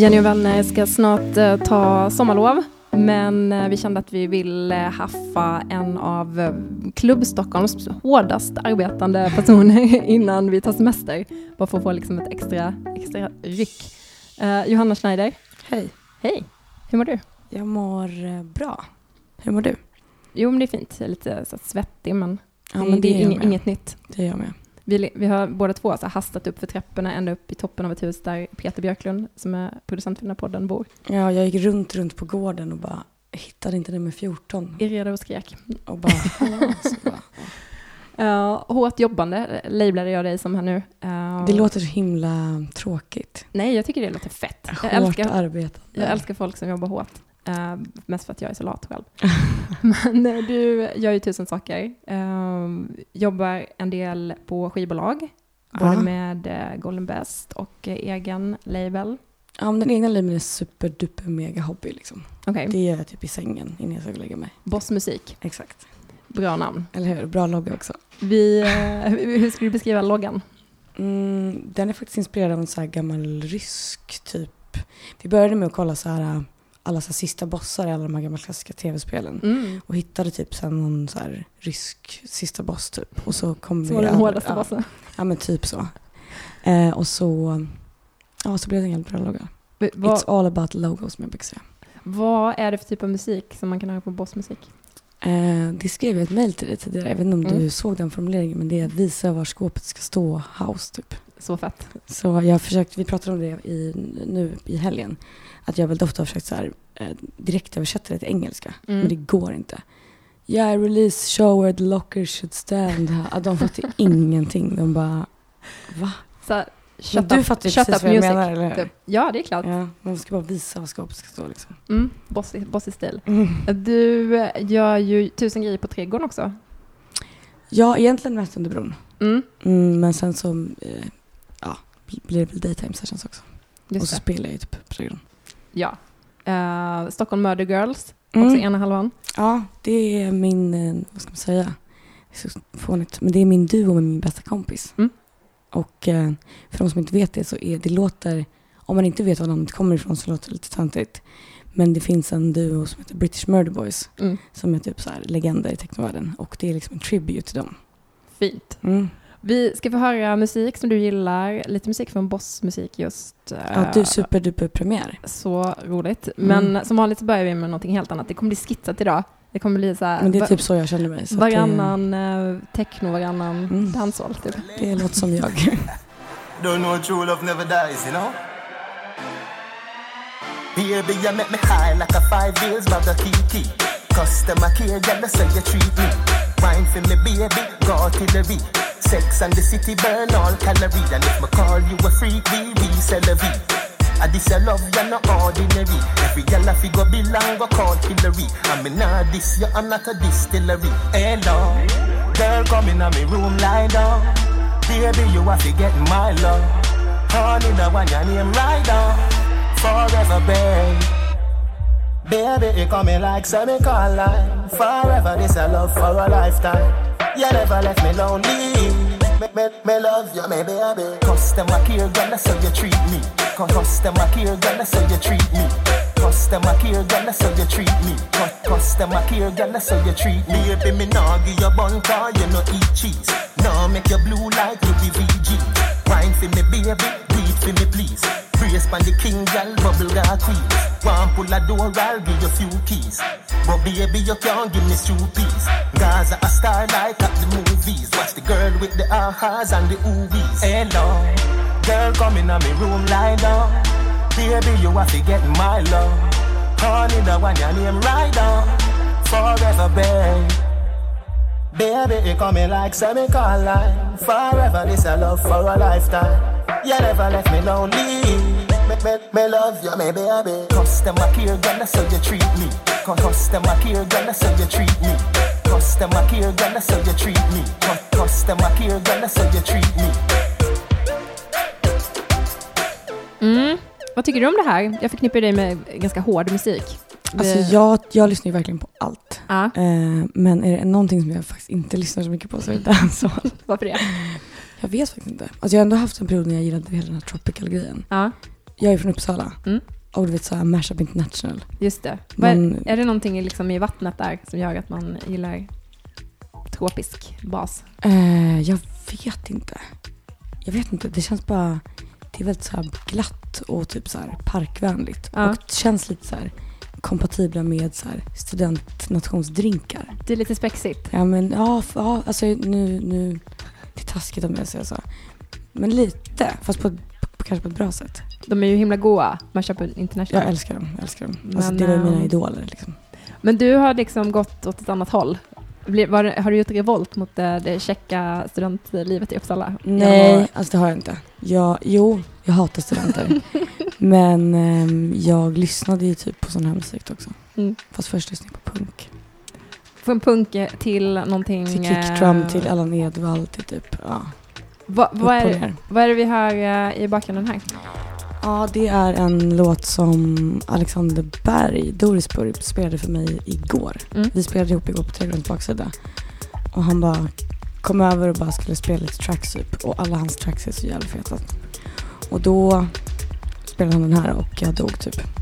Jenny och vänner ska snart eh, ta sommarlov. Men eh, vi kände att vi ville haffa en av eh, Klubb Stockholms hårdast arbetande personer innan vi tar semester. Bara för att få liksom ett extra, extra ryck. Eh, Johanna Schneider, Hej. hej. Hur mår du? Jag mår bra. Hur mår du? Jo, men det är fint. Jag är lite så svettig, men, Ja, det, men det är inget, inget nytt. Det är jag med. Vi, vi har båda två så hastat upp för trapporna ända upp i toppen av ett hus där Peter Björklund, som är producent för den här podden, bor. Ja, jag gick runt, runt på gården och bara hittade inte nummer 14. Irrade och skrek. Och bara, bara Uh, hårt jobbande labelade jag dig som här nu. Uh, Det låter så himla tråkigt. Nej, jag tycker det låter fett. Jag Hårt älskar, arbete. jag älskar folk som jobbar hårt. Uh, mest för att jag är så lat själv. Men eh, du gör ju tusen saker. Uh, jobbar en del på skivbolag. Både med uh, Golden Best och eh, egen label. Ja, men den egna liven är superduper mega hobby liksom. Okej, Det gör jag typ i sängen innan jag ska lägga mig. Boss Musik. Exakt. Bra namn. Eller hur? Bra logga också. Vi, eh, hur skulle du beskriva loggan? Mm, den är faktiskt inspirerad av en så här gammal rysk typ. Vi började med att kolla så här alla så sista bossar i alla de här gamla klassiska tv-spelen. Mm. Och hittade typ så här någon så rysk sista boss typ. Och så kom Som vi var den hårdaste ja, bossen. Ja men typ så. Eh, och så, ja så blev det en jävligt bra logga. It's all about logos som jag brukar säga. vad är det för typ av musik som man kan höra på bossmusik? Eh, det skrev jag ett mejl till dig tidigare. Jag vet inte om Mm. du såg den formuleringen men det är visa var skåpet ska stå, house typ. Så fett. Så jag har försökt, vi pratade om det i, nu i helgen, att jag väldigt ofta har försökt så här, eh, direkt översätta det till engelska, Mm. men det går inte. Yeah, release show where the locker should stand. De fattar ingenting. De bara, va? Så, Men du fattar ju precis vad jag menar, eller hur? Typ. Ja, det är klart. Ja, man ska bara visa var skåpet ska stå liksom. Mm, bossig, bossig stil. Du eh, gör ju tusen grejer på trädgården också. Ja, egentligen mest under bron. Mm, Mm, men sen så, eh, blir det väl daytime sessions också. och just så det. spelar jag ju typ trädgården. Ja. Uh, Stockholm Murder Girls, Mm. också ena halvan. Ja, det är min, eh, vad ska man säga, det är så fånigt, men det är min duo med min bästa kompis. Mm. Och eh, för de som inte vet det så är det låter, om man inte vet var namnet kommer ifrån så låter det lite töntigt. Men det finns en duo som heter British Murder Boys Mm, som är typ så här legender i technovärlden och det är liksom en tribute till dem. fint. Mm. Vi ska få höra musik som du gillar, lite musik från bossmusik just. eh, Ja, du superduper premiär. Så roligt. Men Mm. som vanligt så börjar vi med någonting helt annat. Det kommer bli skitsat idag. Det kommer bli så här, Men det är typ så jag känner mig. Så att det- varannan eh, techno, varannan Mm. dancehall typ. Det låter som jag. Don't know true love never dies, you know. Baby, you make me high like a five bills bag of kiki. Customer care, girl, that's how you treat me. Wine for me, baby, go artillery. Sex and the city burn all calorie. And if me call you a freak, we resell a V. I this your love, you're not ordinary. Every girl I figure belong, go call Hillary. I mean, nah, this, you are not a distillery. Hello, girl, come in me room, lie down. Baby, you have to get my love. Honey, the one your name right down. Forever, babe. Baby, you coming like semicolon. Forever, this a love for a lifetime. You never left me lonely. Me, me, me love you, me baby. Customer care, that's how you treat me. Cu- Customer care, that's how you treat me. Customer care, that's how you treat me. Cu- Customer care, that's how you treat me. Baby, me nah give you bun car, you no eat cheese. Nah make you blue like you be VG. Wine for me, baby, beat for me, please. Brace pan the king, girl, bubble got queen. One pull a door, I'll give you few keys. But baby, you can't give me two piece. Gaza a star like at the movies. Watch the girl with the ahas and the oobies. Hello, girl, come in me room, lie down. Baby, you have to get my love. Honey, the one your name right down. Forever, babe. Baby, you coming like semicolon. Forever, this a love for a lifetime. You never left me lonely. Me, me, me love you, me baby. Customer care, that's how you treat me. Cu- Customer care, that's how you treat me. Customer care, that's how you treat me. Cu- Customer care, that's how you treat me. Mm. Vad tycker du om det här? Jag förknippar dig med ganska hård musik. Alltså jag, jag lyssnar ju verkligen på allt. Ja, Eh, men är det någonting som jag faktiskt inte lyssnar så mycket på så är det dancehall. varför det? Jag vet faktiskt inte. Alltså jag har ändå haft en period när jag gillade hela den här tropical grejen. Ja. jag är från Uppsala. Mm. Och du vet såhär Mashup International. Just det. Vad är, det någonting liksom i vattnet där som gör att man gillar tropisk bas? eh, jag vet inte. Jag vet inte. Det känns bara... Det är väldigt så här glatt och typ så här parkvänligt. Ja. Och det känns lite så här kompatibla med så här studentnationsdrinkar. Det är lite spexigt. Ja men ja, f- ja alltså nu, nu... Det är taskigt om jag säger så. Men lite. Fast på, på, kanske på ett bra sätt. De är ju himla goa, Mashup International. Jag älskar dem. Jag älskar dem. Alltså, det var ju mina ehm, idoler liksom. Men du har liksom gått åt ett annat håll. Var, har du gjort revolt mot det, det checka studentlivet i Uppsala? Nej, alltså det har jag inte. Jag, jo, jag hatar studenter. men ehm, jag lyssnade ju typ på sån här musik också. Mm. Fast först lyssnade jag på punk. Från punk till någonting... Till kickdrum, eh, till Allan Edwall, till typ, ja. Va, vad, är, vad är det vi hör eh, i bakgrunden här? Ja, det är en låt som Alexander Berg, Dorisburg, spelade för mig igår. Mm. Vi spelade ihop igår på Trädgårdens baksida. Och han bara kom över och bara skulle spela lite tracks typ. Och alla hans tracks är så jävla feta. Och då spelade han den här och jag dog typ.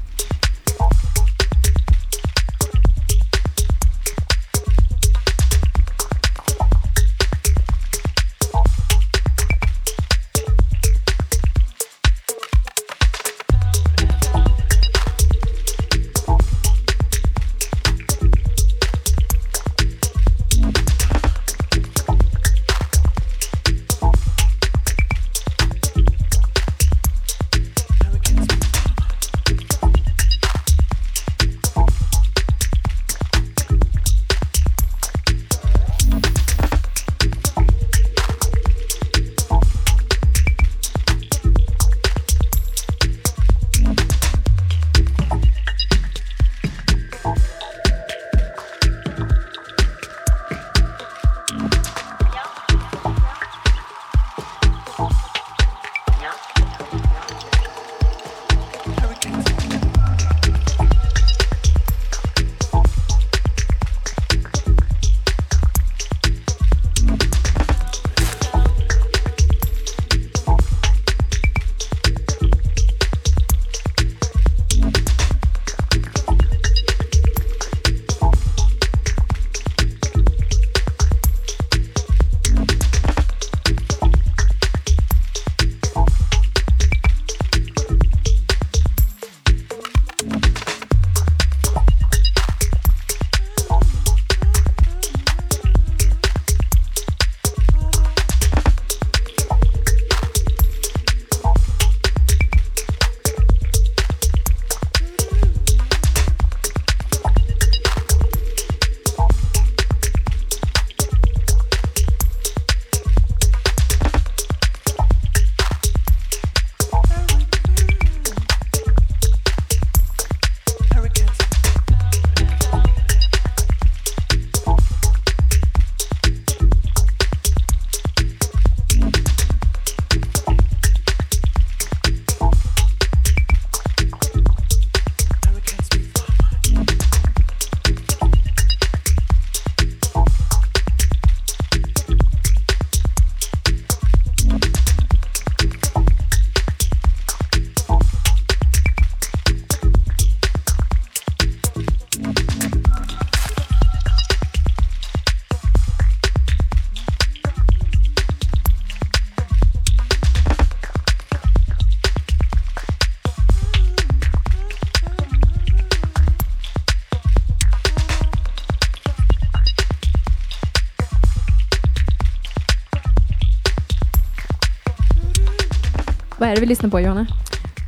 Vad är det vi lyssnar på Johanna?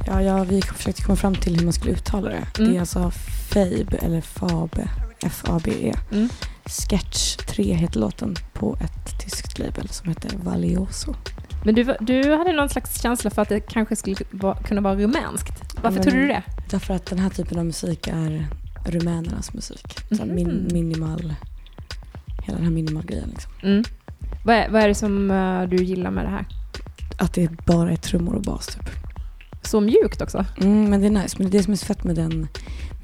Ja, ja, vi försökte komma fram till hur man skulle uttala det. Mm. Det är alltså Fabe, eller Fabe, F-A-B-E. Mm. Sketch 3 heter låten på ett tyskt label som heter Valioso. Men du, du hade någon slags känsla för att det kanske skulle va, kunna vara rumänskt. Varför Men- trodde du det? Därför att den här typen av musik är rumänernas musik. Så Mhm. min, minimal, hela den här minimal grejen liksom. Mm. Vad, är, vad är det som eh, du gillar med det här? Att det bara är trummor och bas typ. Så mjukt också. Mm, men det är nice. Men det är det som är så fett med den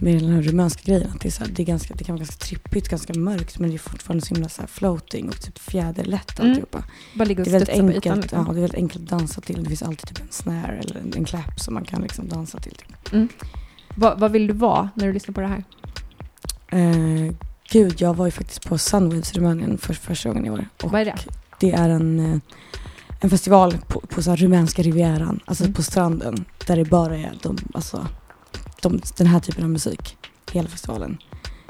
med den här rumänska grejen. Att det, är så här, det, är ganska, det kan vara ganska trippigt, ganska mörkt men det är fortfarande så himla så floating och typ fjäderlätt Mm. alltihopa. Bara ligga och Det är väldigt studsa på ytan. ja, Liksom. det är väldigt enkelt att dansa till. Det finns alltid typ en snare eller en, en clap som man kan liksom dansa till. Typ. Vad, vad vill du vara när du lyssnar på det här? Eh, gud, jag var ju faktiskt på Sunwaves i Rumänien för första gången i år. Och Vad är det? det är en, eh, en festival på, på så rumänska rivieran, alltså Mm. på stranden. Där det bara är de, alltså, de, den här typen av musik. Hela festivalen.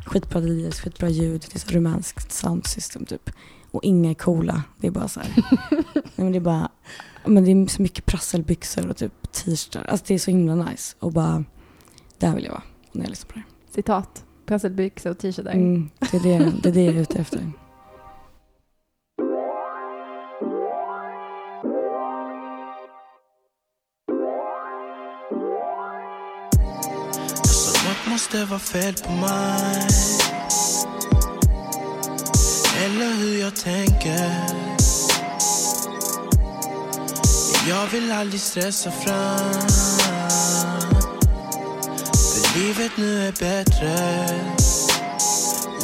Skitbra DJs, skitbra ljud, det är så rumänskt soundsystem typ. Och inga coola. Det är bara så här. nej men det är bara, men det är så mycket prasselbyxor och typ t-shirtar. Alltså det är så himla nice. Och bara, där vill jag vara när jag lyssnar på det. Citat. Prasselbyxor och t-shirtar. Mm, det, är det, det är det jag är ute efter. Måste vara fel på mig. Eller hur jag tänker. Men jag vill aldrig stressa fram. För livet nu är bättre.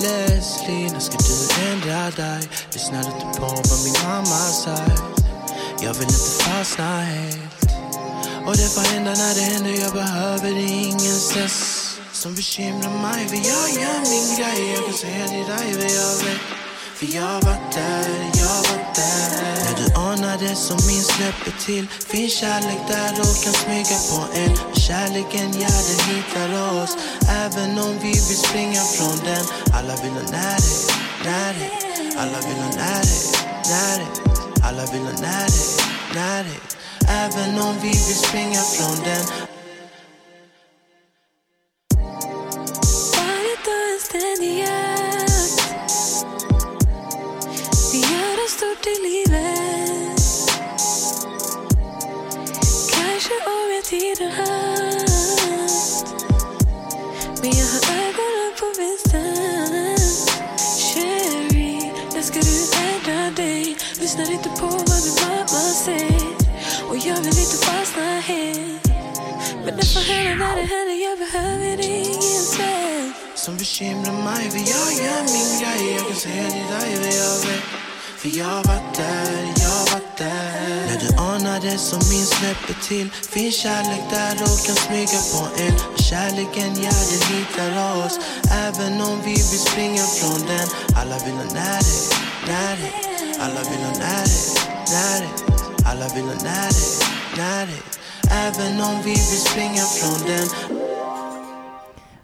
Leslie, när ska du ändra dig? Lyssnar inte på vad min mamma sagt Jag vill inte fastna helt. Och det får hända när det händer, jag behöver ingen stress som bekymrar mig. För jag gör min grej, jag kan säga till dig vad jag vet. För jag var där, jag var där. När du anar det som min släpper till finns kärlek där och kan smyga på en. Och kärleken, ja den hittar oss. Även om vi vill springa från den. Alla vill ha närhet, närhet. Alla vill ha närhet, närhet. Alla vill ha närhet, närhet. Även om vi vill springa från den Men det får hända när det händer, jag behöver ingen stress som bekymrar mig För jag gör min grej, jag kan säga till dig vad jag vet. För jag har där, jag har där. När du anar det som min släpper till. Finns kärlek där och kan smyga på en. Och kärleken, ja den hittar oss. Även om vi vill springa från den. Alla vill ha närhet, närhet. Alla vill ha närhet, närhet. Alla vill ha närhet, närhet. Även om vi vill springa från den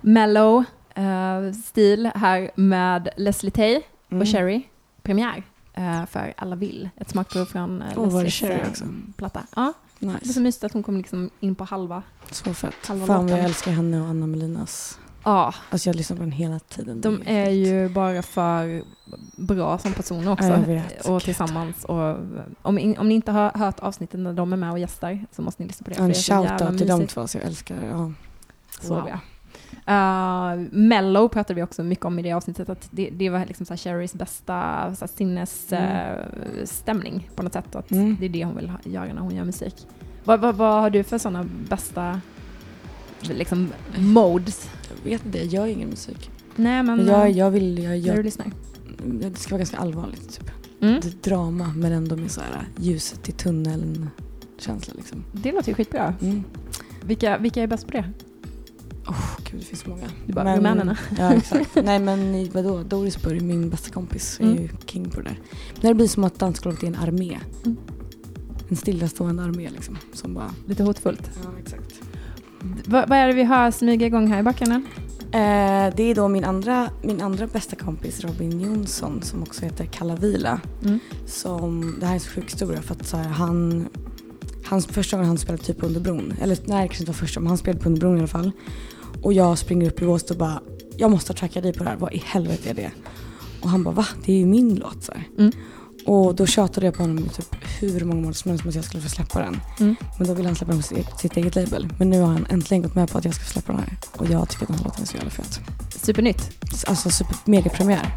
Mellow eh, stil här med Leslie Tay Mm. och Cherry. Premiär eh, för Alla vill. Ett smakprov från uh, var det Leslies Cherry eh, också? platta. Ja, det är Nice. så mysigt att hon kom liksom in på halva. Så fett. Halva Fan vad jag älskar henne och Anna Melinas. Ja, Alltså jag lyssnar på den hela tiden. de är ju bara för bra som personer också. Ja, vet. och tillsammans. Och, om, in, om ni inte har hört avsnittet när de är med och gästar så måste ni lyssna på det. En shoutout till de två så jag älskar ja. Så Wow. bra. Uh, Mellow pratade vi också mycket om i det avsnittet. Att det, det var liksom så Cherrys bästa så här, sinnesstämning på något sätt. Att Mm. Det är det hon vill ha, göra när hon gör musik. Vad, vad, vad har du för sådana bästa liksom, modes? Jag vet inte, jag gör ingen musik. Nej men, Men jag, eh, jag vill, jag, när du jag, lyssnar. det ska vara ganska allvarligt typ. Mm. Det är drama men ändå med så här ljuset i tunneln känsla liksom. Det låter ju skitbra. Mm. Vilka, vilka är bäst på det? Oh, gud det finns många. Det är bara rumänerna. Ja exakt. Nej men vadå, Doris Burg, min bästa kompis, är Mm. ju king på det där. När det blir som att dansgolvet är en armé. Mm. En stillastående armé liksom. Som bara... Lite hotfullt. Ja exakt. Vad, vad är det vi hör smyga igång här i bakgrunden? Eh, det är då min andra, min andra bästa kompis Robin Jonsson som också heter Kallavila. Mm. Som, det här är en så sjuk historia för att så här, han, hans första gången han spelade typ under bron, eller nej det kanske inte var första men han spelade på under bron i alla fall. Och jag springer upp i Båstad och bara, jag måste tracka dig på det här, vad i helvete är det? Och han bara, va? Det är ju min låt så. Mm. Och då tjatade jag på honom i typ hur många månader som helst om att jag skulle få släppa den. Mm. Men då ville han släppa den på sitt, sitt eget label. Men nu har han äntligen gått med på att jag ska släppa den här. Och jag tycker att den här låten är så jävla fet. Supernytt. Alltså super, mega premiär.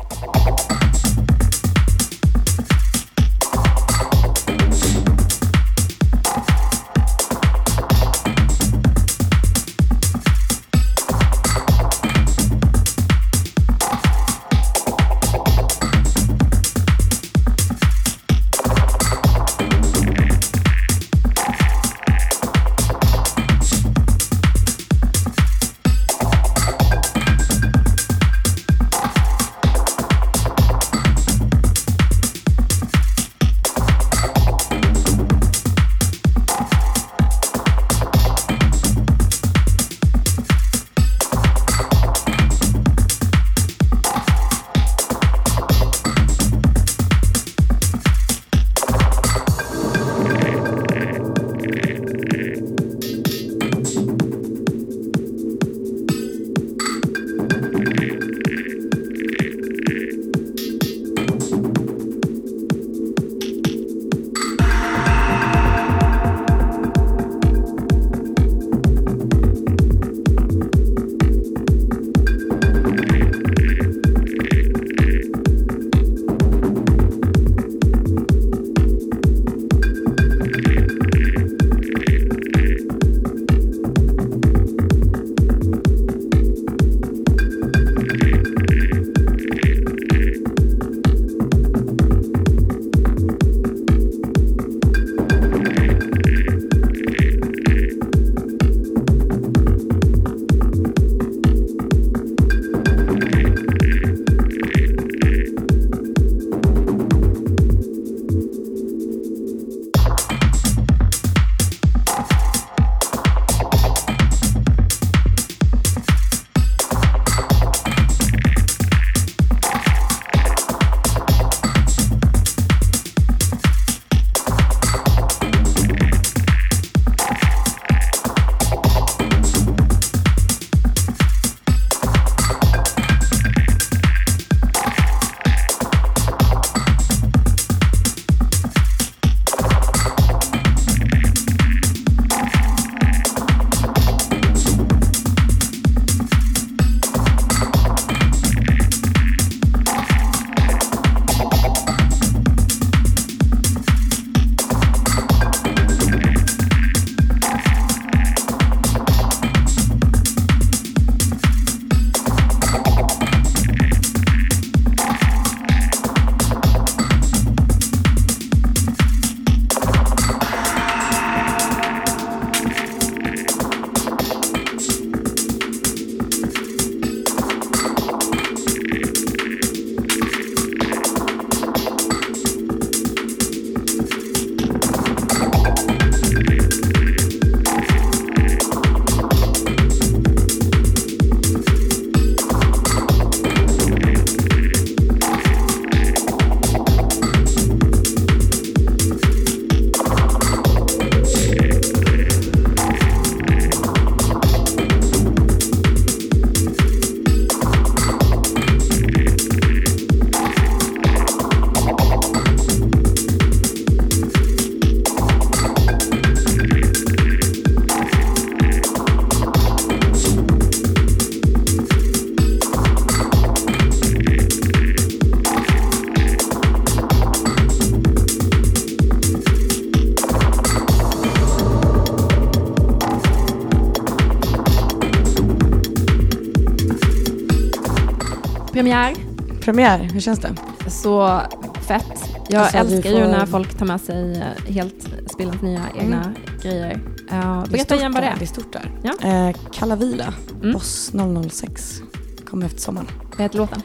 Premiär. Premiär, hur känns det? Så fett. Jag Alltså, älskar ju får- när folk tar med sig eh, helt spillans nya egna grejer. Uh, berätta igen vad det är. Det är stort där. Ja. Eh, Kalla Vila, Mm. Boss 006, kommer efter sommaren. Vad heter låten?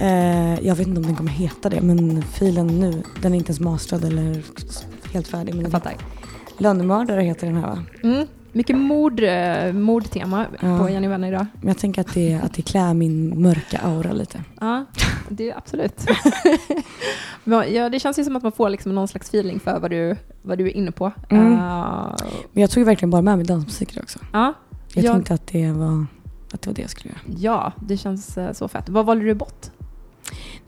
Eh, jag vet inte om den kommer heta det, men filen nu, den är inte ens mastrad eller helt färdig. Men Jag fattar. Lönnmördare heter den här va? Mm. Mycket mord, eh, mordtema Ja. på Jenny Vänner idag. Men jag tänker att det, att det klär min mörka aura lite. Ja, det är absolut. Ja, det känns ju som att man får liksom någon slags feeling för vad du, vad du är inne på. Mm. Eh, Men jag tog verkligen bara med mig dansmusik också. ja, Jag Ja. tänkte att det, var, att det var det jag skulle göra. ja, det känns eh, så fett. Vad valde du bort?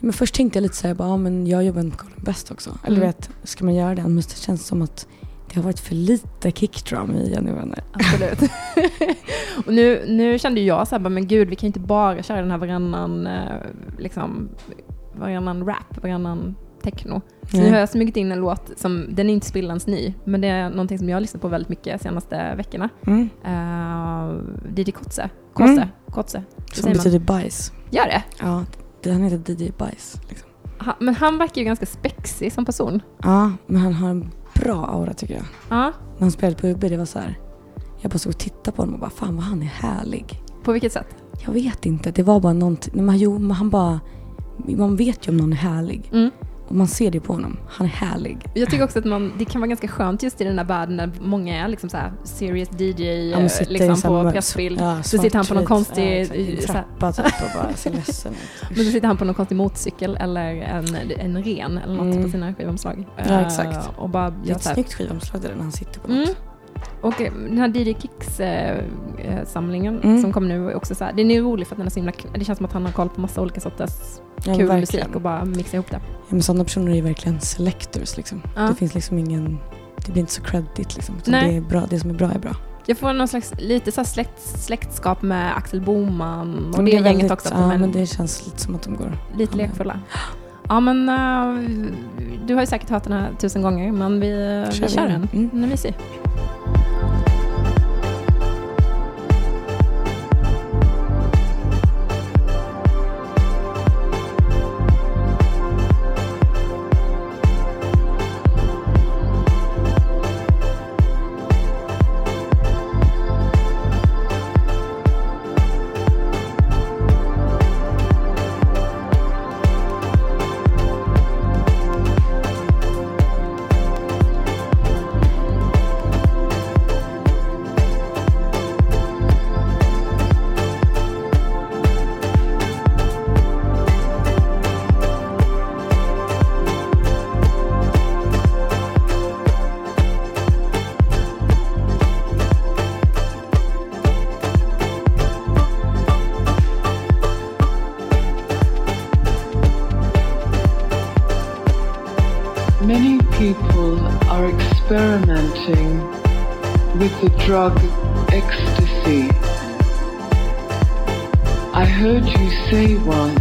Men först tänkte jag lite såhär, bara, ja, men jag jobbar med Golden Best också. Eller Mm. vet, ska man göra det? Men det känns som att det har varit för lite kickdrum i Jenny Vänner. Absolut. och nu, nu kände jag så här, men gud, vi kan ju inte bara köra den här varannan, eh, liksom, varannan rap, varannan techno. Så nu har jag smugit in en låt som, den är inte spillans ny, men det är någonting som jag har lyssnat på väldigt mycket de senaste veckorna. Mm. Uh, DJ Kotze. Kotze. Mm. Kotze. Som betyder bajs. Gör det? Ja, det, han heter DJ Bajs. Liksom. Ha, men han verkar ju ganska spexig som person. Ja, men han har en bra aura tycker jag. Ja. När han spelade på UB, det var så här. Jag bara stod och tittade på honom och bara, fan vad han är härlig. På vilket sätt? Jag vet inte, det var bara någonting. Men, jo, men han bara, man vet ju om någon är härlig. Mm. Och man ser det på honom. Han är härlig. Jag tycker också att man, det kan vara ganska skönt just i den här världen där många är liksom så här serious DJ Ja, eh, liksom på pressbild. ja, så sitter han på någon konstig, Ja, i eh, trappa typ och bara ser ledsen ut. Men så sitter han på någon konstig motorcykel eller en, en ren eller något Mm. på sina skivomslag. Ja, Eh, exakt. Och bara Det är ett här. snyggt skivomslag där när han sitter på Mm. Och eh, den här DJ Kicks eh, eh, samlingen Mm. som kom nu är också så här, den är rolig för att den är så himla, det känns som att han har koll på massa olika sorters Ja, kul verkligen. musik och bara mixar ihop det. Ja, men sådana personer är ju verkligen selectors liksom. Ja. Det finns liksom ingen, det blir inte så credit liksom. Det, är bra, det som är bra är bra. Jag får någon slags, lite så släkt, släktskap med Axel Boman och det, är gänget väldigt- också. Ja, men men det känns lite som att de går. lite lekfulla. Ja men eh, du har ju säkert hört den här tusen gånger men vi, Kör vi kör den. Mm. Den är mysig. Drug ecstasy. I heard you say once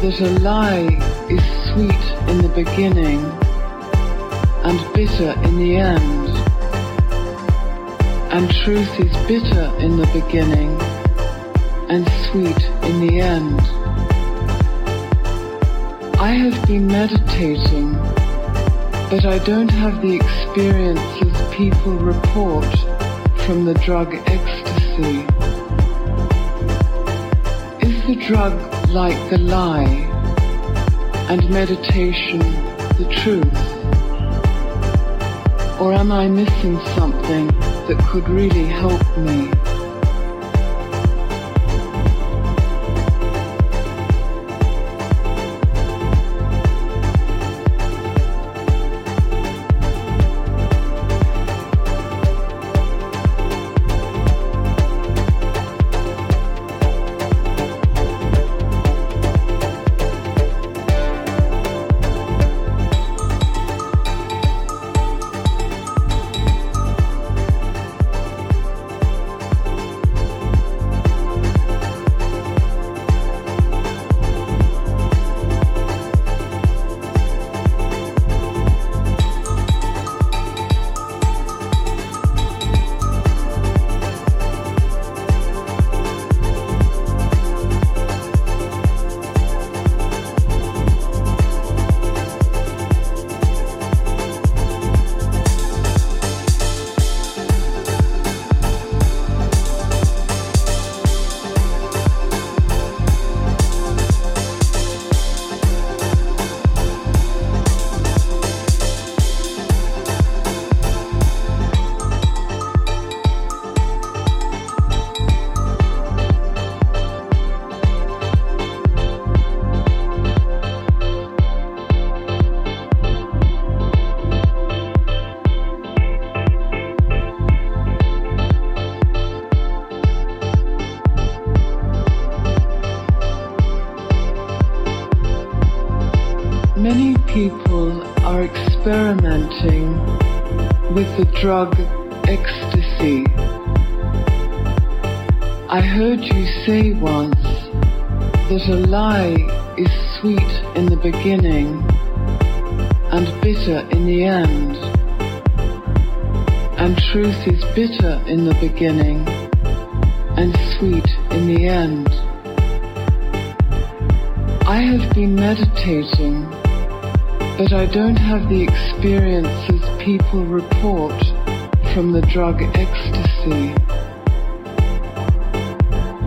that a lie is sweet in the beginning and bitter in the end, and truth is bitter in the beginning and sweet in the end. I have been meditating, but I don't have the experiences people report from the drug ecstasy. Is the drug like the lie, and meditation the truth? Or am I missing something that could really help me? Drug ecstasy. I heard you say once that a lie is sweet in the beginning and bitter in the end, and truth is bitter in the beginning and sweet in the end. I have been meditating, but I don't have the experiences people report from the drug ecstasy.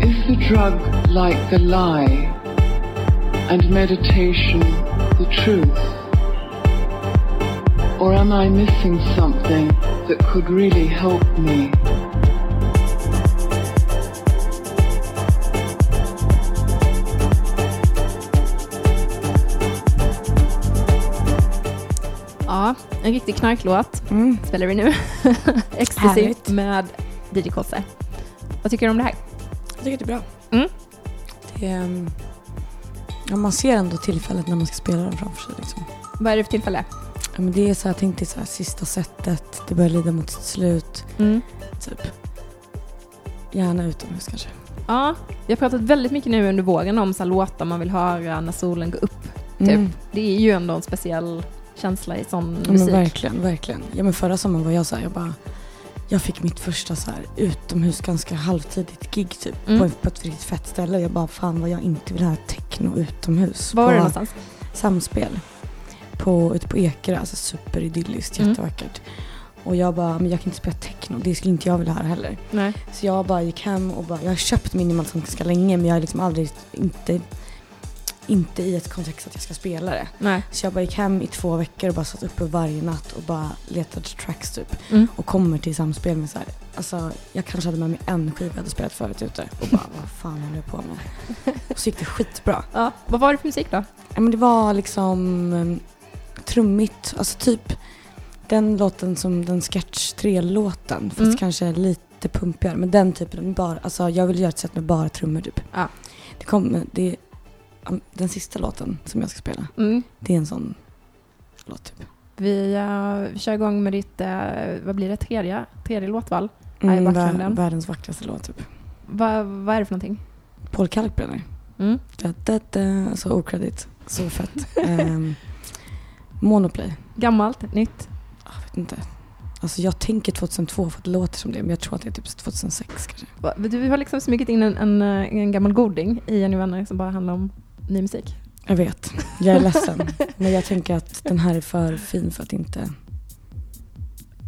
Is the drug like the lie and meditation the truth? Or am I missing something that could really help me? En riktig knarklåt Mm. spelar vi nu. Ecstasy med DJ Kosse. Vad tycker du om det här? Jag tycker att det är bra. Mm. Det är, ehm, ja, man ser ändå tillfället när man ska spela den framför sig. Liksom. Vad är det för tillfälle? Ja, men det är så här, tänk dig så här, sista setet, det börjar lida mot sitt slut. Mm. Typ. Gärna utomhus kanske. Ja, vi har pratat väldigt mycket nu under våren om så här låtar man vill höra när solen går upp. Typ. Mm. Det är ju ändå en speciell känsla i sån Ja, musik. verkligen, verkligen. Ja, men förra sommaren var jag så här, jag bara jag fick mitt första så här, utomhus ganska halvtidigt gig typ Mm. på, ett- på ett riktigt fett ställe. Jag bara fan vad jag inte vill ha techno utomhus. Var var det någonstans? Samspel. På, ute på Ekerö, alltså superidylliskt, Mm. jättevackert. Och jag bara, men jag kan inte spela techno, det skulle inte jag vilja höra heller. Nej. Så jag bara gick hem och bara, jag har köpt Minimalt ganska länge men jag har liksom aldrig, inte, inte i ett kontext att jag ska spela det. Nej. Så jag bara gick hem i två veckor och bara satt uppe varje natt och bara letade tracks typ. Mm. Och kommer till samspel med så här, alltså jag kanske hade med mig en skiva jag hade spelat förut ute och bara vad fan håller jag på med? Och så gick det skitbra. Ja, vad var det för musik då? Ja, men det var liksom um, trummigt, alltså typ den låten som den Sketch 3-låten fast Mm. kanske lite pumpigare. Men den typen, bara, alltså jag vill göra ett set med bara trummor typ. Ja. Det kom, det, den sista låten som jag ska spela, Mm. det är en sån låt typ. Vi uh, kör igång med ditt, eh, vad blir det, tredje, tredje låtval. Mm, vär, världens vackraste låt typ. Va, vad är det för någonting? Paul Kalkbrenner. Mm. Da, da, da, så okredit. Så fett. um, Monoplay. Gammalt, nytt? Jag vet inte. Alltså jag tänker 2002 för att det låter som det, men jag tror att det är typ 2006 kanske. Du har liksom smugit in en, en, eh, en gammal goding i En vänner som bara handlar om ny musik. Jag vet, jag är ledsen. men jag tänker att den här är för fin för att inte...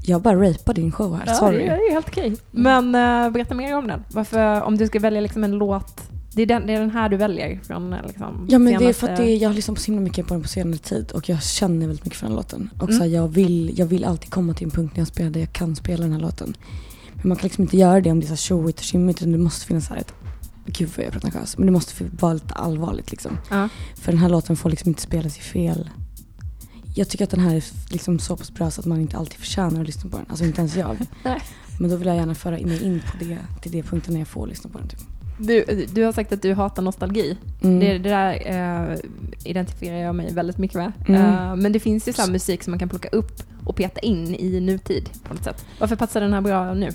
Jag bara rapar din show här, Ja, sorry. det är helt okej. Men eh, berätta mer om den. Varför, om du ska välja liksom en låt, det är, den, det är den här du väljer från eh, liksom, Ja men det är senaste- för att är- jag har lyssnat på så himla mycket på den på senare tid och jag känner väldigt mycket för den här låten. Och Mm. så här, jag, vill, jag vill alltid komma till en punkt när jag spelar där jag kan spela den här låten. Men man kan liksom inte göra det om det är så showigt och shimmigt utan det måste finnas så ett Gud vad jag är pretentiös. Men det måste vara lite allvarligt liksom. Ja. För den här låten får liksom inte spelas i fel. Jag tycker att den här är liksom så pass bra så att man inte alltid förtjänar att lyssna på den. Alltså inte ens jag. Men då vill jag gärna föra mig in på det, till det punkten när jag får lyssna på den. Typ. Du, du har sagt att du hatar nostalgi. Mm. Det, det där eh, identifierar jag mig väldigt mycket med. Mm. Eh, men det finns ju så här musik som man kan plocka upp och peta in i nutid på något sätt. Varför passar den här bra nu?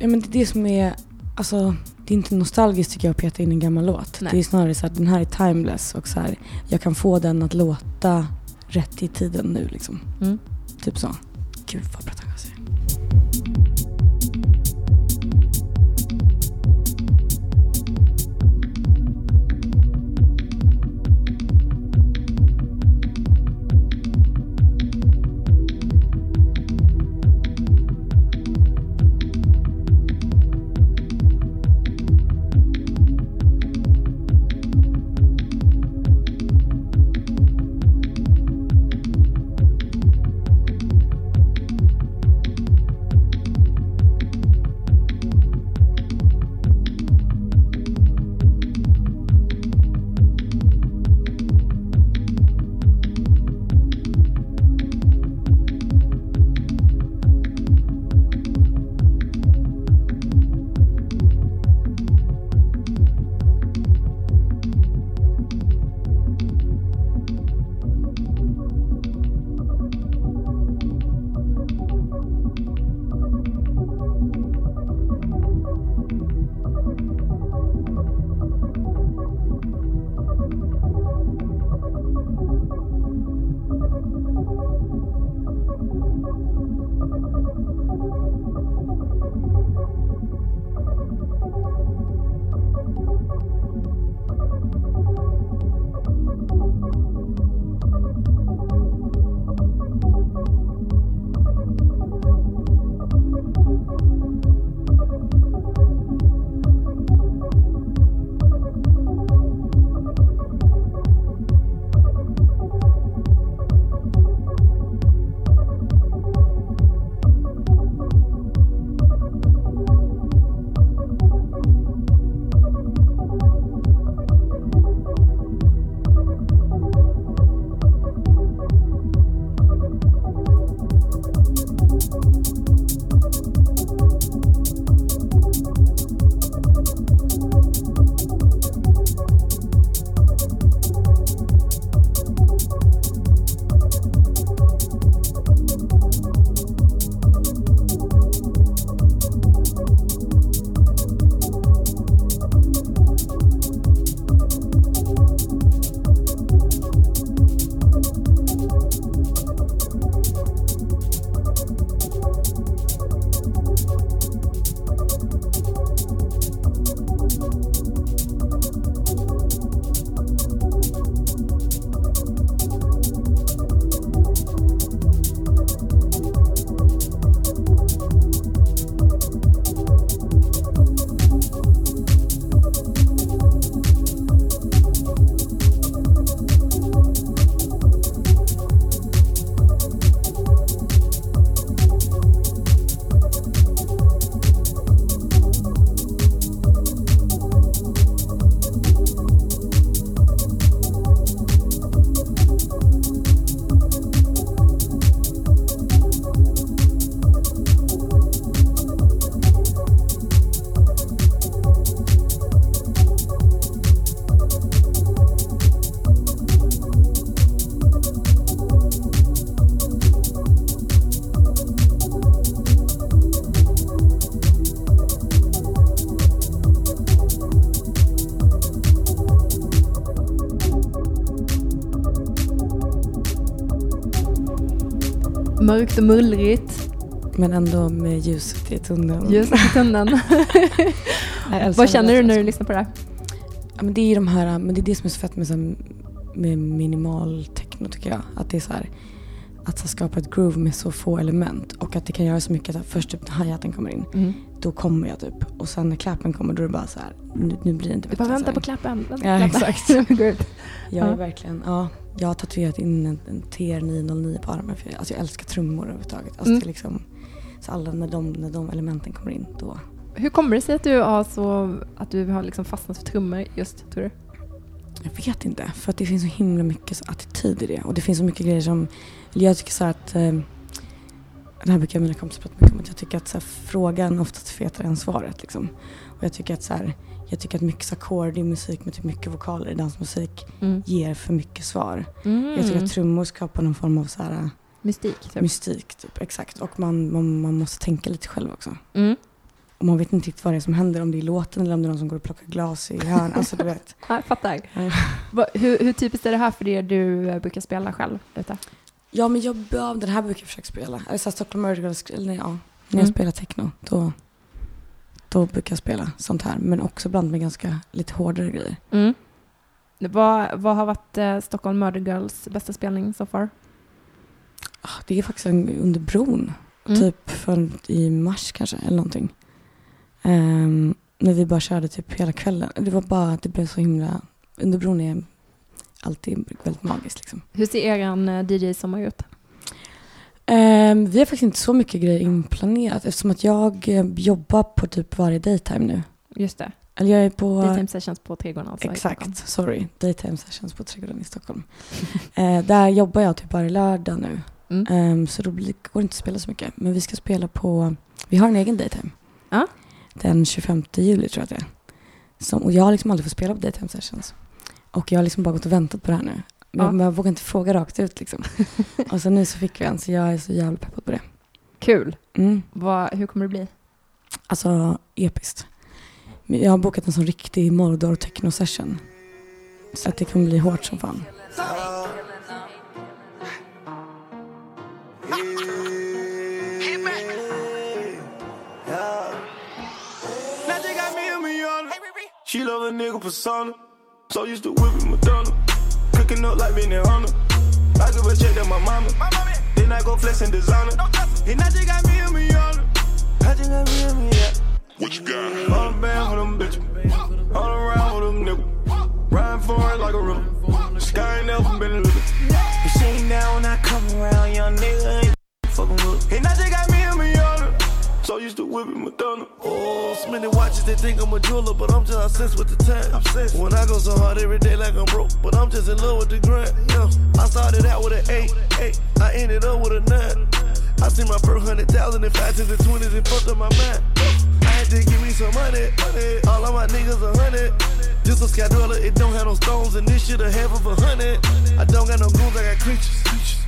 Ja men det är det som är, alltså det är inte nostalgiskt tycker jag att peta in en gammal låt. Nej. Det är snarare så att den här är timeless och så här, jag kan få den att låta rätt i tiden nu liksom. Mm. Typ så. Gud vad pretentiös Mörkt och mullrigt. Men ändå med ljuset i tunneln. Ljuset i tunneln. Vad känner du när du lyssnar på det här? Ja, men det är de här, men det är det som är så fett med, så här, med minimal techno tycker jag. Att det är så här, att så skapa ett groove med så få element och att det kan göra så mycket att först typ när hi-haten kommer in, Mm. då kommer jag typ. Och sen när klappen kommer då är det bara så här, nu, nu blir det inte Du bara bättre, vänta på klappen. Vänta Ja, klappen. exakt. Jag är Ja. verkligen, ja. Jag har tatuerat in en, en TR909 på armen för jag, alltså jag älskar trummor överhuvudtaget. Alltså Mm. liksom, så alla när de, när de elementen kommer in då. Hur kommer det sig att du har, så, att du har liksom fastnat för trummor just, tror du? Jag vet inte, för att det finns så himla mycket attityd i det. Och det finns så mycket grejer som, jag tycker så här att, eh, det här brukar mina kompisar prata mycket om, att jag tycker att så här, frågan oftast är fetare än svaret liksom. Och jag tycker att så här, jag tycker att mycket ackord i musik med typ mycket vokaler i dansmusik Mm. ger för mycket svar. Mm. Jag tycker att trummor skapar någon form av så här, Mystik, typ. mystik typ, exakt. Och man, man, man måste tänka lite själv också. Mm. Och man vet inte riktigt vad det är som händer, om det är låten eller om det är någon som går och plockar glas i hörn. Alltså du vet. Ja, jag fattar. Hur, hur typiskt är det här för det du eh, brukar spela själv? Ute? Ja men jag, ja, den här brukar jag försöka spela. Eller så här Stockholm Murder eller ja. När jag Mm. spelar techno då, då brukar jag spela sånt här. Men också bland med ganska lite hårdare grejer. Mm. Vad, vad har varit eh, Stockholm Murder Girls bästa spelning so far? Ah, Det är faktiskt en, under bron. Mm. Typ för, i mars kanske eller någonting. Ehm, när vi bara körde typ hela kvällen. Det var bara att det blev så himla, under bron är alltid väldigt magiskt liksom. Hur ser eran eh, DJ-sommar ut? Ehm, vi har faktiskt inte så mycket grejer inplanerat eftersom att jag eh, jobbar på typ varje daytime nu. Just det. Eller jag är på... Daytime Sessions på Trädgården alltså. Exakt, sorry. Daytime sessions på Trädgården i Stockholm. eh, där jobbar jag typ varje lördag nu. Mm. Ehm, så då går det inte att spela så mycket. Men vi ska spela på, vi har en egen daytime. Ja. Den 25 juli tror jag att det är. Som, och jag har liksom aldrig fått spela på daytime sessions. Och jag har liksom bara gått och väntat på det här nu. Men Ja. jag, jag vågar inte fråga rakt ut liksom. och så nu så fick vi en så jag är så jävla peppad på det. Kul. Mm. Vad, hur kommer det bli? Alltså episkt. Jag har bokat en sån riktig Mordor techno session. Så att det kommer bli hårt som fan. She love a nigga persona. So used to whipping Madonna. Cooking up like Benihana. I give a check to my mama. My Then I go flex and designer. And Magic got me a million. Magic got me a million. What you got? All the band with them bitches. All around with them niggas. Riding for it like a river. Sky ain't never been a little. You seen now when I come around, young nigga. ain't Fucking with. And Magic got me a million. So used to whip whipping Madonna. Oh, Smitty watches, they think I'm a jeweler, but I'm just obsessed with the time. Obsessed. When I go so hard every day like I'm broke, but I'm just in love with the grind. Yeah. I started out with an eight, eight. I ended up with a nine. I see my first hundred thousand in five to the twenties and fucked up my mind. I had to give me some money, money. All of my niggas a hundred. Just a scadola, it don't have no stones, and this shit a half of a hundred. I don't got no goons, I got creatures.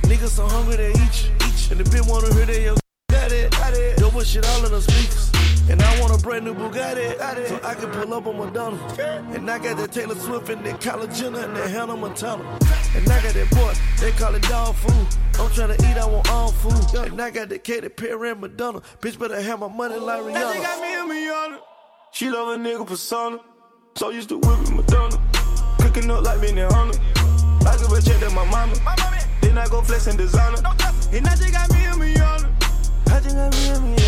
Niggas so hungry they eat you. And the bitch wanna hear they young got it, got it. Double shit all in the speakers. And I want a brand new Bugatti, so I can pull up on Madonna. And I got that Taylor Swift and that Kylie Jenner and that Hannah Montana. And I got that boy, they call it dog food. I'm tryna eat, I want all food. And I got that Katy Perry and Madonna. Bitch better have my money like Rihanna. Magic Rihanna. got me a million. She love a nigga persona. So used to whipping Madonna. Cooking up like Benihana. I give a check to my mama. Then I go flex and designer. And I just got me a million. I just got me a million.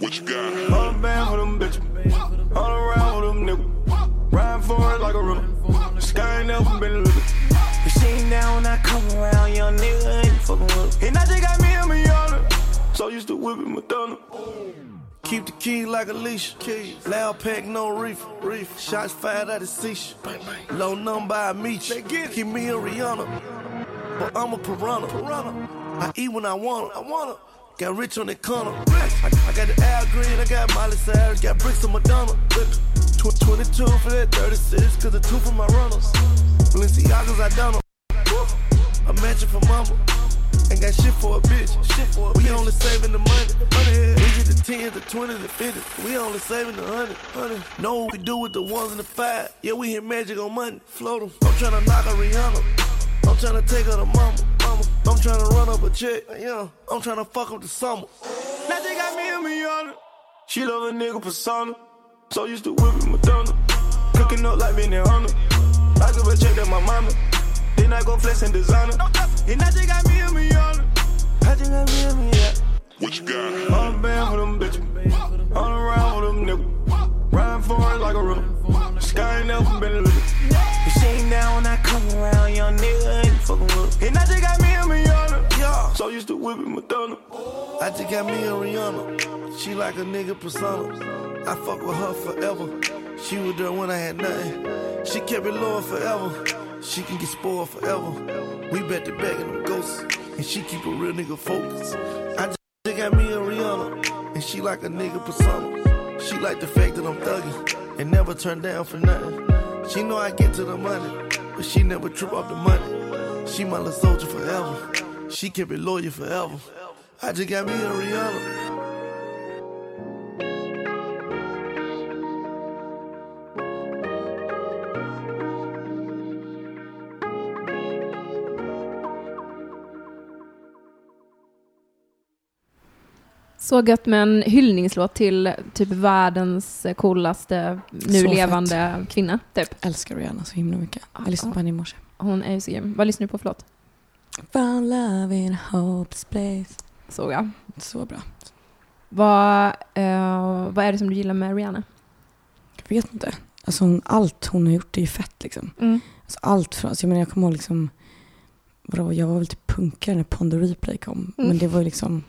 What you got? All the band with them bitches. All around with them niggas. Riding for it like a river. Sky ain't never been a little. You seen now when I come around, young nigga ain't fucking with. And I just got me a million. So used to whipping Madonna. Keep the key like a leash. Loud pack, no reef. reef. Shots fired at the seashore. Low number, I meet you. Keep me a Rihanna. But I'm a piranha. piranha. I eat when I want I want Got rich on that corner. I, I got the Al Green, I got Miley Cyrus, got bricks on Madonna. Tw- 22 for that 36, cause the two for my runners. Balenciagas, I done 'em. A mansion for mama. Ain't got shit for a bitch. Shit for a we only saving the money. money. We get the 10s, the 20s, the 50s. We only saving the 100. 100. Know what we do with the ones and the five. Yeah, we hit magic on money. Float 'em. I'm trying to knock a Rihanna. I'm tryna take her to mama. Mama. I'm trying to run up a check. Yeah, I'm trying to fuck up the summer. Now they got me and me on it. She love a nigga persona. So used to whipping Madonna. Cooking up like Benny Hunter. I give a check to my mama. Then I go flex and designer. And now they got me and me on it. I just got me and me, yeah. What you got? On the band with them bitches. On around with them niggas. Riding for it like a rook. Sky ain't never been a little. If she ain't down when I come around, young nigga ain't fucking with. And I just got me and on. Yeah, So used to whipping Madonna. I just got me a Rihanna. She like a nigga persona. I fuck with her forever. She was there when I had nothing. She kept it low forever. She can get spoiled forever. We bet the back in them ghosts. And she keep a real nigga focused. I just got me a Rihanna. And she like a nigga persona. She like the fact that I'm thugging. And never turn down for nothing. She know I get to the money. But she never trip off the money. She my little soldier forever. She kept it loyal forever. I just got me a Rihanna. Så gött med en hyllningslåt till typ världens coolaste nu Så levande kvinna. Typ. Älskar Rihanna så himla mycket. Jag lyssnade på henne i morse. Hon är ju så grym. Vad lyssnar du på för låt? Found love in a hopeless place. Så ja. Så bra. Vad, eh, vad är det som du gillar med Rihanna? Jag vet inte. Alltså hon, allt hon har gjort är ju fett liksom. Alltså allt från, alltså jag menar jag kommer ihåg liksom, vadå, jag var väl typ punkare när Ponder Replay kom. Mm. Men det var ju liksom,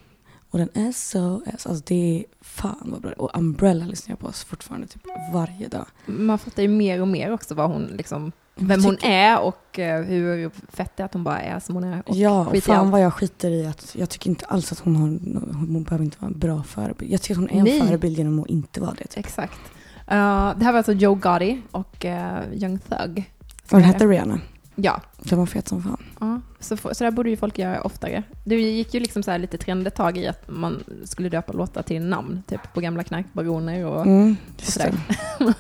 och den SOS, alltså det är fan vad bra. Och Umbrella lyssnar jag på fortfarande typ varje dag. Man fattar ju mer och mer också vad hon liksom, Jag vem hon är och eh, hur fett det är att hon bara är som hon är. Och Ja, fan vad jag skiter i att, jag tycker inte alls att hon har, hon behöver inte vara en bra förebild. Jag tycker att hon är en Nej. förebild genom att inte vara det. Typ. Exakt. Eh, det här var alltså Joe Gotti och eh, Young Thug. Och den hette Rihanna. Ja, Den var fet som fan. ja. Så, så där borde ju folk göra oftare. Det gick ju liksom så här lite trend ett tag i att man skulle döpa låtar till namn, typ på gamla knarkbaroner och, Mm, och sådär. Men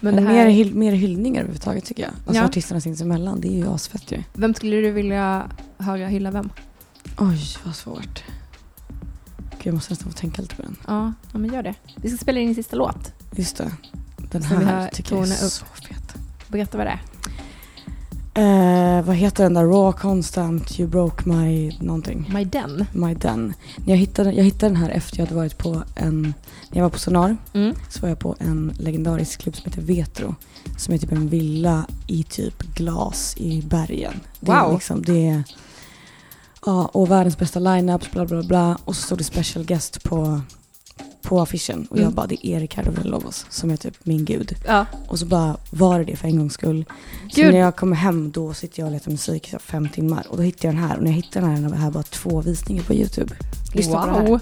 Men det mer, här, hyll, mer hyllningar överhuvudtaget tycker jag. Alltså Ja. artisterna sinsemellan, det är ju asfett ju. vem skulle du vilja höra hylla vem? Oj, vad svårt. Gud, jag måste nästan få tänka lite på den. Ja, ja men gör det. Vi ska spela in din sista låt. Just det. Den Så här tycker jag är upp. så fet. Berätta vad det är. Eh, vad heter den där? Raw Constant, You Broke My någonting. My Den. My Den. Jag hittade, jag hittade den här efter jag hade varit på en, när jag var på Sonar, Mm. så var jag på en legendarisk klubb som heter Vetro. Som är typ en villa i typ glas i bergen. Det är Wow. liksom, det är, ja, och världens bästa lineups, bla bla bla. Och så stod det special guest på, på affischen. Och jag Mm. bara, det är Ricardo Villalobos som är typ min gud. Ja. Och så bara var det det för en gångs skull. Så Gud. när jag kommer hem då sitter jag och letar musik i så fem timmar. Och då hittar jag den här. Och när jag hittar den här, den här bara två visningar på YouTube. Lyssna på det här.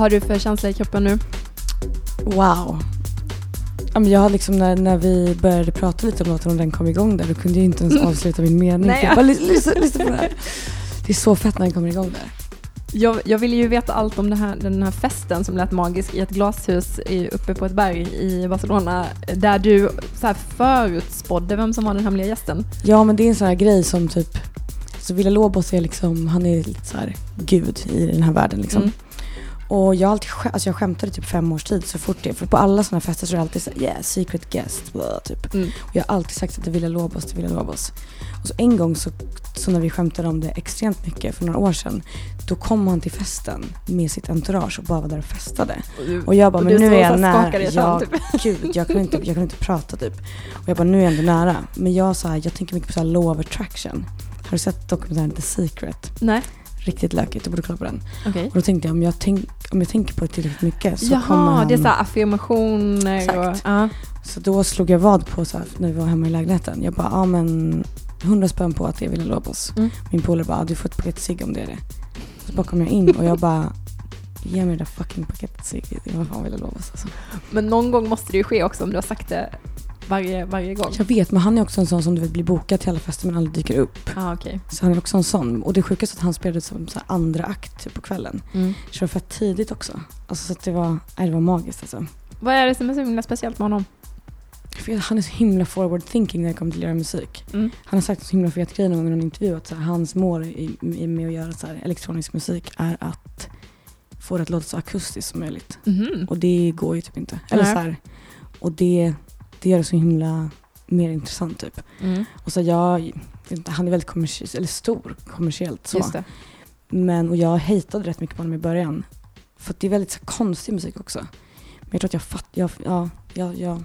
Har du för känsla i kroppen nu? Wow. Jag har liksom när, när vi började prata lite om låten och den kom igång där, då kunde jag inte ens avsluta min mening. Nej, jag bara, lyssna, lyssna, på det här. Det är så fett när den kommer igång där. Jag, jag ville ju veta allt om här, den här festen som lät magisk i ett glashus i, uppe på ett berg i Barcelona där du så här förutspådde vem som var den hemliga gästen. Ja men det är en sån här grej som typ, så Villa Lobos är liksom, han är lite så här gud i den här världen liksom. Mm. Och jag alltid skä- alltså jag skämtade typ fem års tid så fort det, för på alla här fester så är det alltid så här, yeah, secret guest, blah, typ. Mm. Och jag har alltid sagt att det är Villa Lobos, det är Villa Lobos. Och så en gång så, så när vi skämtade om det extremt mycket för några år sedan, då kom han till festen med sitt entourage och bara var där och festade. Och jag bara, Och men du nu är jag nära. Jag, gud, jag kunde, inte, jag kunde inte prata typ. Och jag bara, nu är jag ändå nära. Men jag, så här, jag tänker mycket på så här law of attraction. Har du sett dokumentären The Secret? Nej, Riktigt lökigt, du borde kolla på den. okej. Och då tänkte jag, om jag, tänk, om jag tänker på det tillräckligt mycket så kommer Jaha, han... det är så affirmationer och... Exakt. Ja. Så då slog jag vad på så här, när vi var hemma i lägenheten. Jag bara, ja men 100 spänn på att det är Villa Lobos. Mm. Min polare bara, ah, du får ett paket cigg om det är det. Så bara kom jag in och jag bara, ge mig det där fucking paketet cigg. Det var fan Villa Lobos alltså. Men någon gång måste det ju ske också om du har sagt det varje, varje gång. Jag vet, men han är också en sån som du vet blir bokad till alla fester men aldrig dyker upp. Ah, okej. Så han är också en sån. Och det sjukaste är att han spelade som så andra akt typ, på kvällen. Mm. Så fett tidigt också. Alltså så att det var, nej, det var magiskt alltså. Vad är det som är så himla speciellt med honom? För han är så himla forward thinking när det kommer till att göra musik. Mm. Han har sagt så himla fet grej någon gång i någon intervju att så här, hans mål i, i, med att göra så här, elektronisk musik är att få det att låta så akustiskt som möjligt. Mhm. Och det går ju typ inte. Eller så här, och det, det gör det så himla mer intressant typ. Mm. Och så jag, jag han är väldigt kommersiell, eller stor kommersiellt så. Men, och jag hatade rätt mycket på honom i början. För att det är väldigt så konstig musik också. Men jag tror att jag fattar, jag, ja, ja, ja.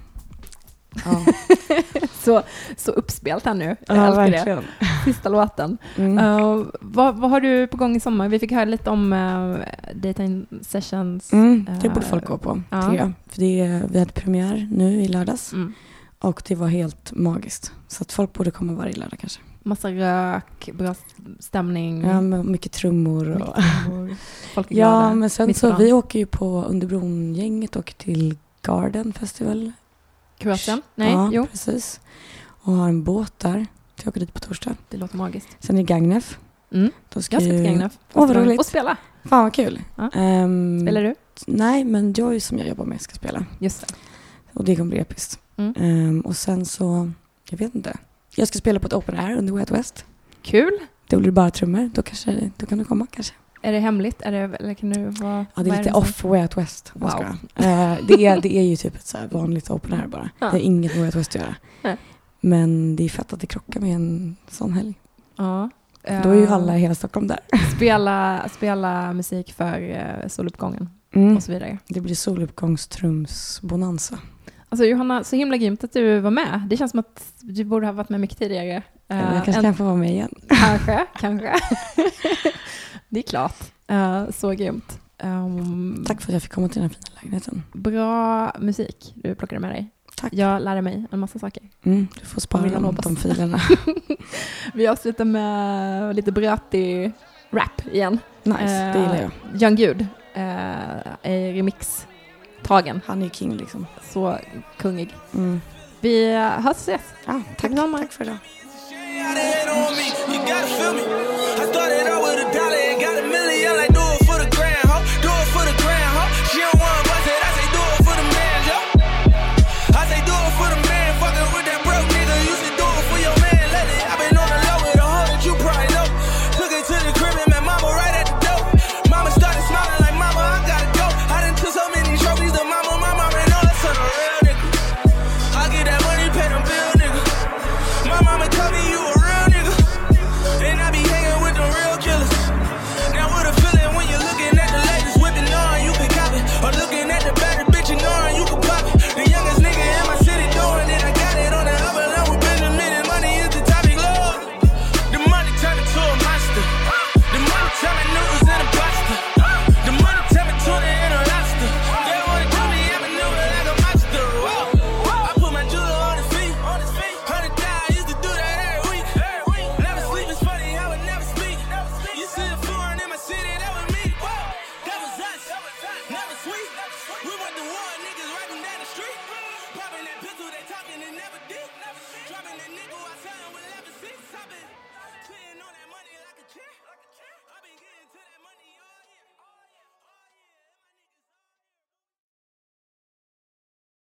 Ja, så, så uppspelt här nu. Jag ja älskar det. verkligen. Sista låten. Mm. Uh, vad, vad har du på gång i sommar? Vi fick höra lite om uh, Daytime Sessions. Mm, det eh, borde folk gå på, ja. tycker jag. För det, är- vi hade premiär nu i lördags Mm. och det var helt magiskt. Så att folk borde komma varje lördag kanske. Massa rök, bra stämning. Ja, med mycket trummor och... mycket trummor. Folk är glada. Ja, men sen mitt så på vi åker ju på Underbron-gänget och till Garden Festival. Kroatien? Nej, ja, jo. precis. Och har en båt där. Så jag åker dit på torsdag. Det låter magiskt. Sen är det Gagnef. Mm. Då ska Jag ska till ju- Gagnef. Åh, vad roligt. Och spela. Fan vad kul. Ja. Ehm, Spelar du? Nej, men Joy som jag jobbar med ska spela. Just det. Och det kommer bli episkt. Mm. Ehm, och sen så, jag vet inte. Jag ska spela på ett open air under Way West. Kul. Då blir det bara trummor. Då, kanske, då kan du komma kanske. Är det hemligt? Är det, eller kan du vara... Ja, det är lite off Way Out West. Wow. Eh, det, är, det är ju typ ett så vanligt open air bara. Ja. Det har inget med Way Out West att göra. Nej. Men det är fett att det krockar med en sån helg. Ja. Då är ju Eh, alla i hela Stockholm där. Spela, spela musik för uh, soluppgången Mm. och så vidare. Det blir soluppgångstrumsbonanza. Alltså Johanna, så himla grymt att du var med. Det känns som att du borde ha varit med mycket tidigare. Eh, jag kanske en- kan få vara med igen. Kanske, kanske. det är klart. Eh, så grymt. Um, Tack för att jag fick komma till den här fina lägenheten. Bra musik du plockade med dig. Tack. Jag lärde mig en massa saker. Mm, du får spara de, de filerna. Vi avslutar med lite brötig rap igen. Nice, det gillar jag. Jan Gud uh, är remix-tagen. Han är king liksom. Så kungig. Mm. Vi eh, hörs och ses. Ja, tack, Detsamma. tack för idag.